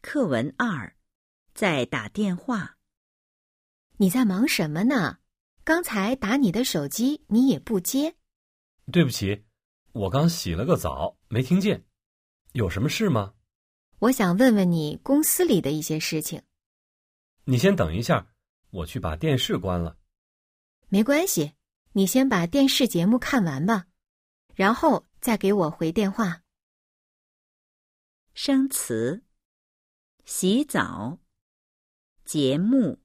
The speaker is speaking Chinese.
课文二，在打电话。你在忙什么呢？刚才打你的手机，你也不接。对不起，我刚洗了个澡，没听见。有什么事吗？我想问问你公司里的一些事情。你先等一下，我去把电视关了。没关系，你先把电视节目看完吧，然后再给我回电话。生词：洗澡、节目。